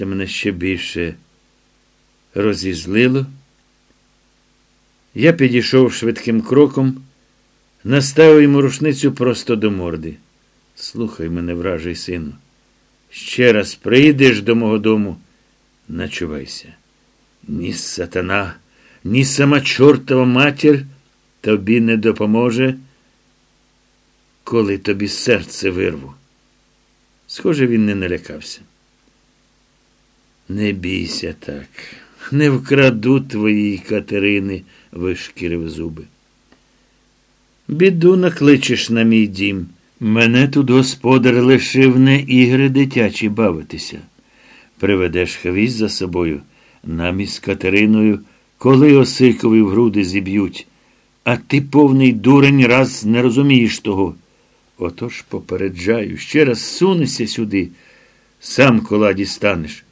Це мене ще більше розізлило. Я підійшов швидким кроком, наставив йому рушницю просто до морди. Слухай мене, вражий сину. Ще раз прийдеш до мого дому, начувайся. Ні сатана, ні сама чортова матір тобі не допоможе, коли тобі серце вирву. Схоже, він не налякався. Не бійся так, не вкраду твоїй Катерини, вишкірив зуби. Біду накличеш на мій дім. Мене тут господар лишив не ігри дитячі бавитися. Приведеш хвіст за собою, нам із Катериною, коли Осикові в груди зіб'ють, а ти повний дурень раз не розумієш того. Отож попереджаю, ще раз сунешся сюди, сам кола дістанеш.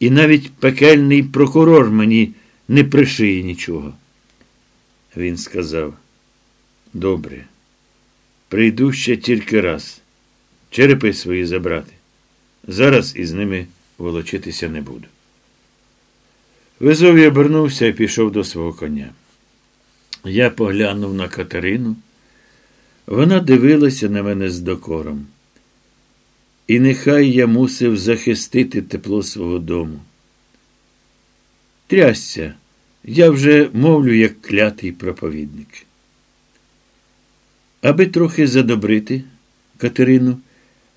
І навіть пекельний прокурор мені не пришиє нічого. Він сказав, добре. Прийду ще тільки раз. Черепи свої забрати. Зараз із ними волочитися не буду. Везовій обернувся і пішов до свого коня. Я поглянув на Катерину. Вона дивилася на мене з докором. І нехай я мусив захистити тепло свого дому. Трясся, я вже мовлю, як клятий проповідник. Аби трохи задобрити Катерину,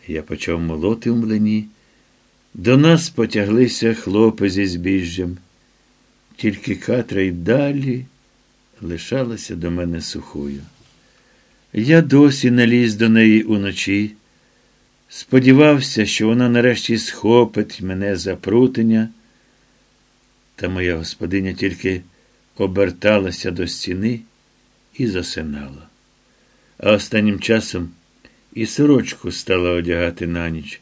я почав молоти в млині. До нас потяглися хлопи зі збіжжям. Тільки Катра й далі лишалася до мене сухою. Я досі наліз до неї уночі, сподівався, що вона нарешті схопить мене за прутення, та моя господиня тільки оберталася до стіни і засинала. А останнім часом і сорочку стала одягати на ніч.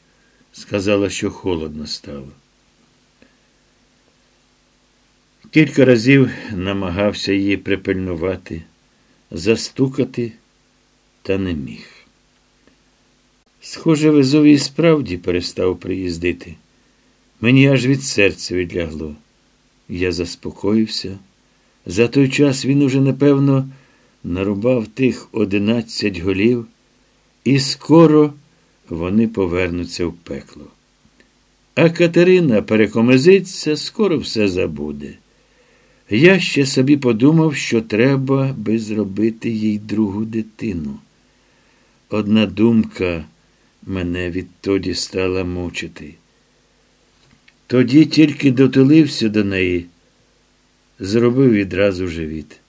Сказала, що холодно стало. Кілька разів намагався її припильнувати, застукати, та не міг. Схоже, Везовій справді перестав приїздити. Мені аж від серця відлягло. Я заспокоївся. За той час він уже, напевно, нарубав тих одинадцять голів, і скоро вони повернуться в пекло. А Катерина перекомизиться, скоро все забуде. Я ще собі подумав, що треба би зробити їй другу дитину. Одна думка мене відтоді стала мучити. Тоді тільки дотулився до неї, зробив відразу живіт.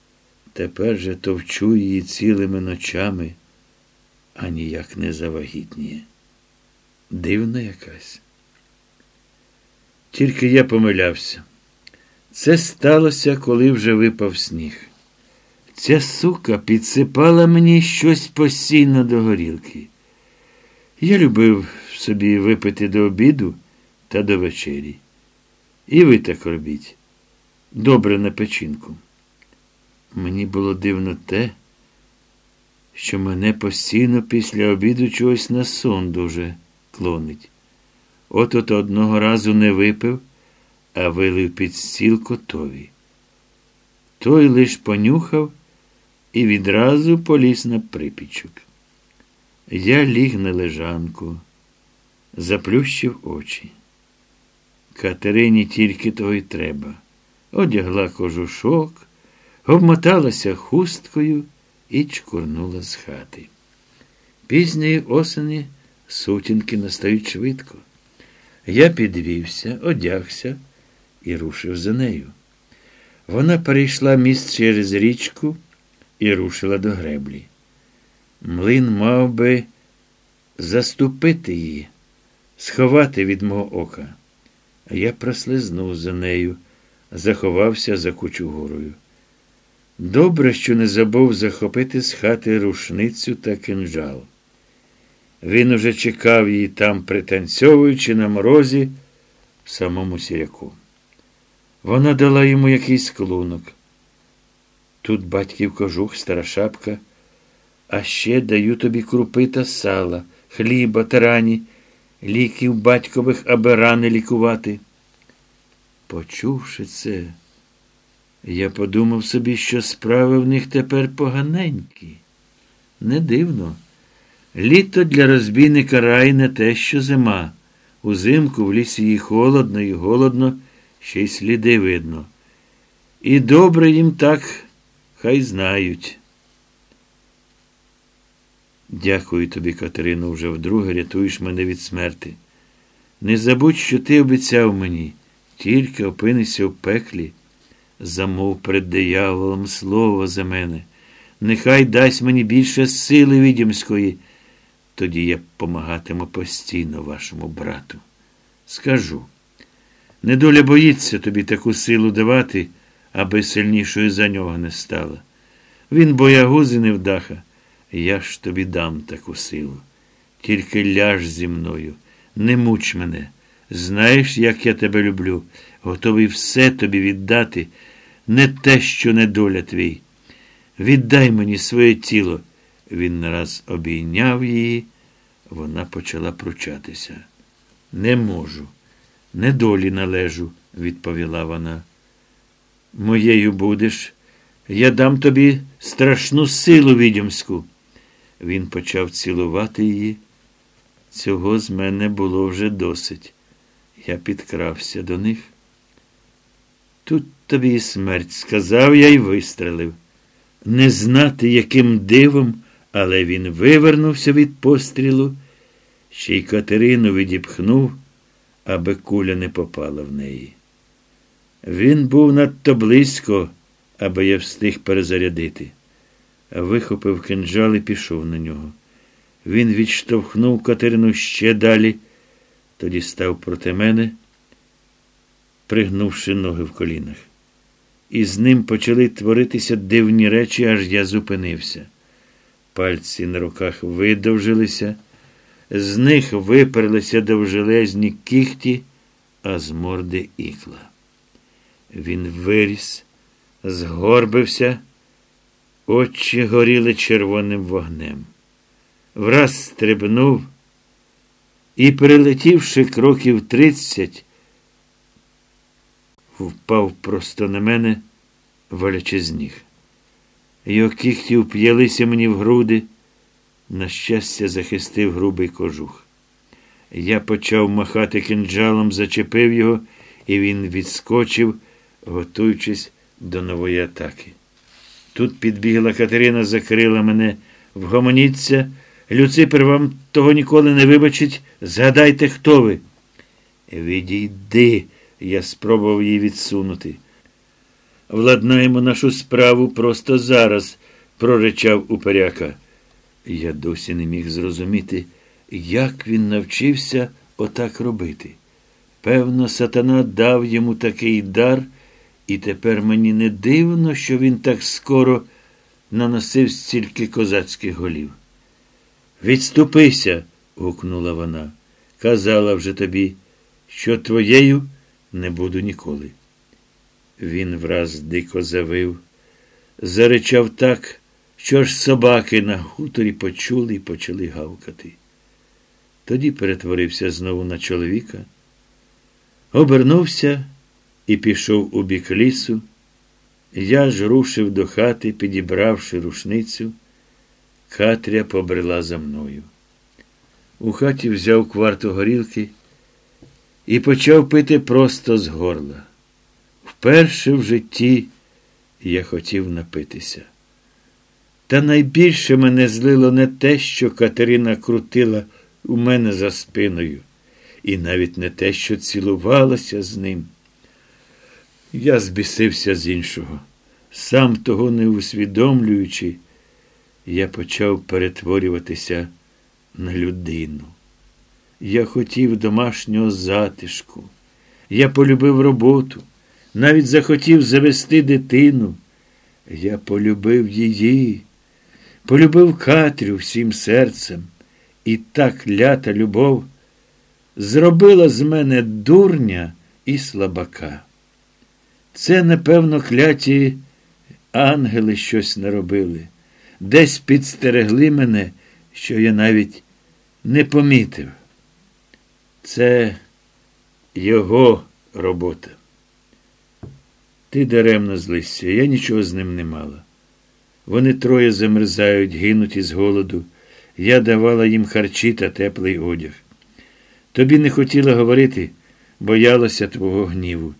Тепер же товчу її цілими ночами, а ніяк не завагітніє. Дивна якась. Тільки я помилявся. Це сталося, коли вже випав сніг. Ця сука підсипала мені щось постійно до горілки. Я любив собі випити до обіду та до вечері. І ви так робіть. Добре на печінку. Мені було дивно те, що мене постійно після обіду чогось на сон дуже клонить. От от одного разу не випив, а вилив під стіл котові. Той лиш понюхав і відразу поліз на припічок. Я ліг на лежанку, заплющив очі. Катерині тільки того й треба. Одягла кожушок, обмоталася хусткою і чкурнула з хати. Пізньої осені сутінки настають швидко. Я підвівся, одягся і рушив за нею. Вона перейшла міст через річку і рушила до греблі. Млин мав би заступити її, сховати від мого ока. А я прослизнув за нею, заховався за кучугорою. Добре, що не забув захопити з хати рушницю та кинджал. Він уже чекав її там, пританцьовуючи на морозі в самому сіряку. Вона дала йому якийсь клунок. Тут батьків кожух, стара шапка, а ще даю тобі крупи та сала, хліба, тарані, ліків батькових, аби рани лікувати. Почувши це, я подумав собі, що справи в них тепер поганенькі. Не дивно. Літо для розбійника рай не те, що зима. Узимку в лісі їй холодно і голодно, ще й сліди видно. І добре їм так, хай знають. Дякую тобі, Катерино, вже вдруге рятуєш мене від смерти. Не забудь, що ти обіцяв мені, тільки опинися в пеклі, замов перед дияволом слово за мене. Нехай дасть мені більше сили відімської. Тоді я помагатиму постійно вашому брату. Скажу. Недоля боїться тобі таку силу давати, аби сильнішою за нього не стала. Він боягуз і невдаха. Я ж тобі дам таку силу. Тільки ляж зі мною, не муч мене. Знаєш, як я тебе люблю, готовий все тобі віддати, не те, що недоля твій. Віддай мені своє тіло. Він нараз обійняв її, вона почала пручатися. Не можу, недолі належу, відповіла вона. Моєю будеш, я дам тобі страшну силу відьомську. Він почав цілувати її. Цього з мене було вже досить. Я підкрався до них. Тут тобі і смерть, сказав я й вистрелив. Не знати, яким дивом, але він вивернувся від пострілу, ще й Катерину відіпхнув, аби куля не попала в неї. Він був надто близько, аби я встиг перезарядити вихопив кинджал і пішов на нього. Він відштовхнув Катерину ще далі, тоді став проти мене, пригнувши ноги в колінах. І з ним почали творитися дивні речі, аж я зупинився. Пальці на руках видовжилися, з них виперлися довжелезні кіхті, а з морди ікла. Він виріс, згорбився. Очі горіли червоним вогнем. Враз стрибнув і, перелетівши кроків тридцять, впав просто на мене, валячи з ніг. Його кіхті вп'ялися мені в груди, на щастя, захистив грубий кожух. Я почав махати кинджалом, зачепив його, і він відскочив, готуючись до нової атаки. Тут підбігла Катерина, закрила мене. Вгомоніться. Люципер вам того ніколи не вибачить. Згадайте, хто ви. Відійди, я спробував її відсунути. Владнаємо нашу справу просто зараз, проречав уперяка. Я досі не міг зрозуміти, як він навчився отак робити. Певно, сатана дав йому такий дар. І тепер мені не дивно, що він так скоро наносив стільки козацьких голів. Відступися, гукнула вона. Казала вже тобі, що твоєю не буду ніколи. Він враз дико завив, заричав так, що ж собаки на хуторі почули і почали гавкати. Тоді перетворився знову на чоловіка, обернувся і пішов у бік лісу. Я ж рушив до хати, підібравши рушницю. Катря побрела за мною. У хаті взяв кварту горілки і почав пити просто з горла. Вперше в житті я хотів напитися. Та найбільше мене злило не те, що Катерина крутила у мене за спиною, і навіть не те, що цілувалася з ним. Я збісився з іншого. Сам того не усвідомлюючи, я почав перетворюватися на людину. Я хотів домашнього затишку. Я полюбив роботу, навіть захотів завести дитину. Я полюбив її, полюбив Катрю всім серцем, і так лята любов зробила з мене дурня і слабака. Це, напевно, кляті ангели щось наробили, десь підстерегли мене, що я навіть не помітив. Це його робота. Ти даремно злися, я нічого з ним не мала. Вони троє замерзають, гинуть із голоду. Я давала їм харчі та теплий одяг. Тобі не хотіла говорити, боялася твого гніву.